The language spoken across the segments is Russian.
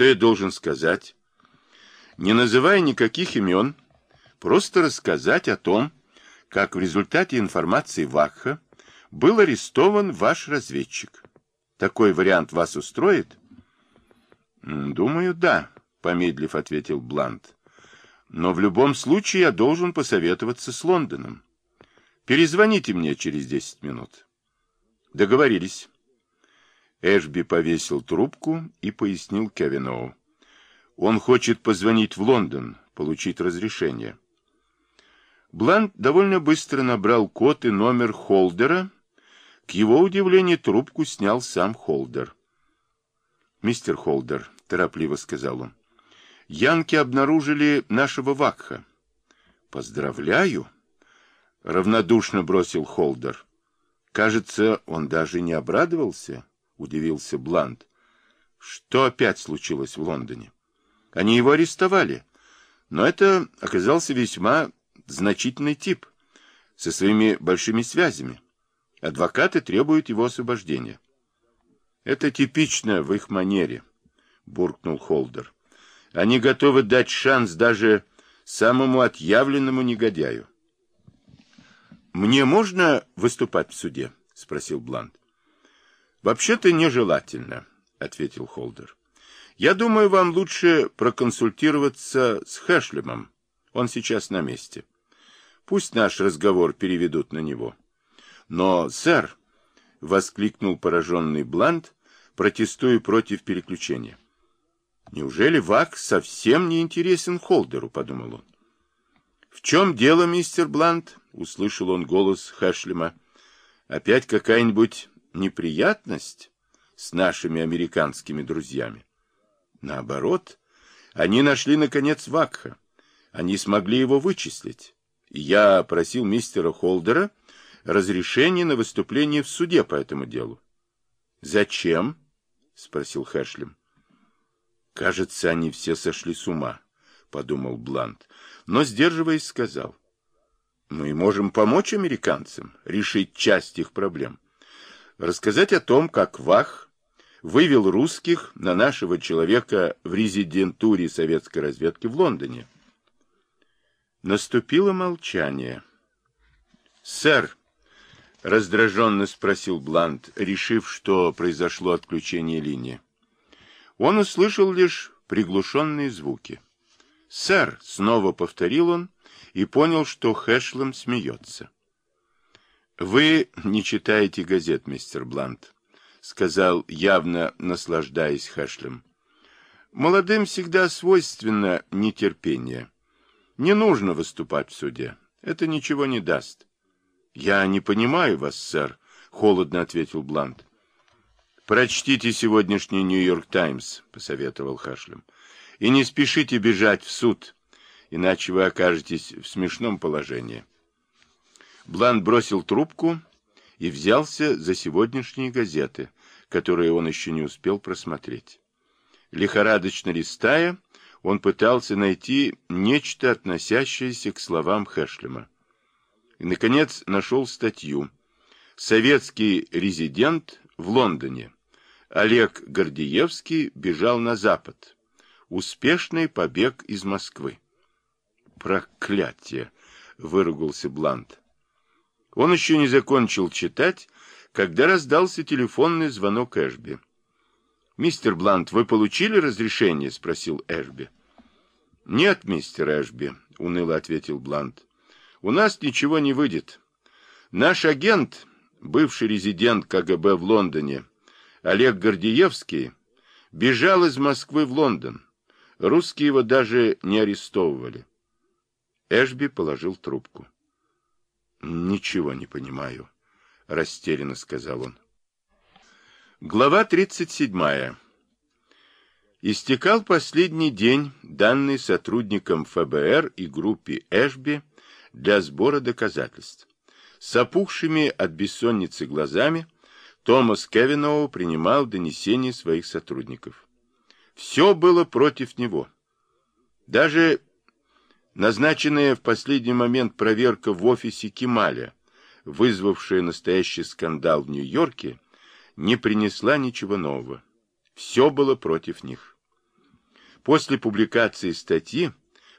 что я должен сказать? Не называя никаких имен, просто рассказать о том, как в результате информации Вакха был арестован ваш разведчик. Такой вариант вас устроит? Думаю, да, помедлив ответил Блант. Но в любом случае я должен посоветоваться с Лондоном. Перезвоните мне через десять минут. Договорились. Эшби повесил трубку и пояснил Кевиноу. Он хочет позвонить в Лондон, получить разрешение. Блант довольно быстро набрал код и номер Холдера. К его удивлению, трубку снял сам Холдер. «Мистер Холдер», — торопливо сказал он, — «янки обнаружили нашего Вакха». «Поздравляю», — равнодушно бросил Холдер. Кажется, он даже не обрадовался, — удивился Блант. Что опять случилось в Лондоне? Они его арестовали, но это оказался весьма значительный тип, со своими большими связями. Адвокаты требуют его освобождения. Это типично в их манере, буркнул Холдер. Они готовы дать шанс даже самому отъявленному негодяю. Мне можно выступать в суде? спросил Блант. Вообще-то нежелательно, ответил Холдер. Я думаю, вам лучше проконсультироваться с Хэшлемом. Он сейчас на месте. Пусть наш разговор переведут на него. Но, сэр, — воскликнул пораженный Блант, протестуя против переключения. Неужели Вак совсем не интересен Холдеру, — подумал он. В чем дело, мистер Блант? — услышал он голос Хэшлема. — Опять какая-нибудь неприятность с нашими американскими друзьями? Наоборот, они нашли, наконец, Вакха. Они смогли его вычислить я просил мистера Холдера разрешения на выступление в суде по этому делу. «Зачем?» — спросил Хэшлем. «Кажется, они все сошли с ума», — подумал Блант, но, сдерживаясь, сказал. «Мы можем помочь американцам решить часть их проблем. Рассказать о том, как Вах вывел русских на нашего человека в резидентуре советской разведки в Лондоне». Наступило молчание. «Сэр!» — раздраженно спросил Блант, решив, что произошло отключение линии. Он услышал лишь приглушенные звуки. «Сэр!» — снова повторил он и понял, что Хэшлем смеется. «Вы не читаете газет, мистер Блант», — сказал, явно наслаждаясь Хэшлем. «Молодым всегда свойственно нетерпение». Не нужно выступать в суде. Это ничего не даст. Я не понимаю вас, сэр, холодно ответил Блант. Прочтите сегодняшний Нью-Йорк Таймс, посоветовал Хашлем. И не спешите бежать в суд, иначе вы окажетесь в смешном положении. Блант бросил трубку и взялся за сегодняшние газеты, которые он еще не успел просмотреть. Лихорадочно листая, он пытался найти нечто, относящееся к словам Хэшлема. И, наконец, нашел статью «Советский резидент в Лондоне. Олег Гордеевский бежал на Запад. Успешный побег из Москвы». «Проклятие!» — выругался Блант. Он еще не закончил читать, когда раздался телефонный звонок Эшби. «Мистер Блант, вы получили разрешение?» — спросил Эшби. «Нет, мистер Эшби», — уныло ответил Блант. «У нас ничего не выйдет. Наш агент, бывший резидент КГБ в Лондоне, Олег Гордеевский, бежал из Москвы в Лондон. Русские его даже не арестовывали». Эшби положил трубку. «Ничего не понимаю», — растерянно сказал он. Глава 37. Истекал последний день, данный сотрудникам ФБР и группе Эшби для сбора доказательств. С опухшими от бессонницы глазами Томас Кевиноу принимал донесения своих сотрудников. Все было против него. Даже Назначенная в последний момент проверка в офисе Кемаля, вызвавшая настоящий скандал в Нью-Йорке, не принесла ничего нового. Все было против них. После публикации статьи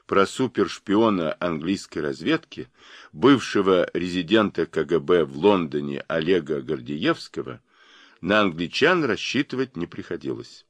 про супершпиона английской разведки, бывшего резидента КГБ в Лондоне Олега Гордеевского, на англичан рассчитывать не приходилось.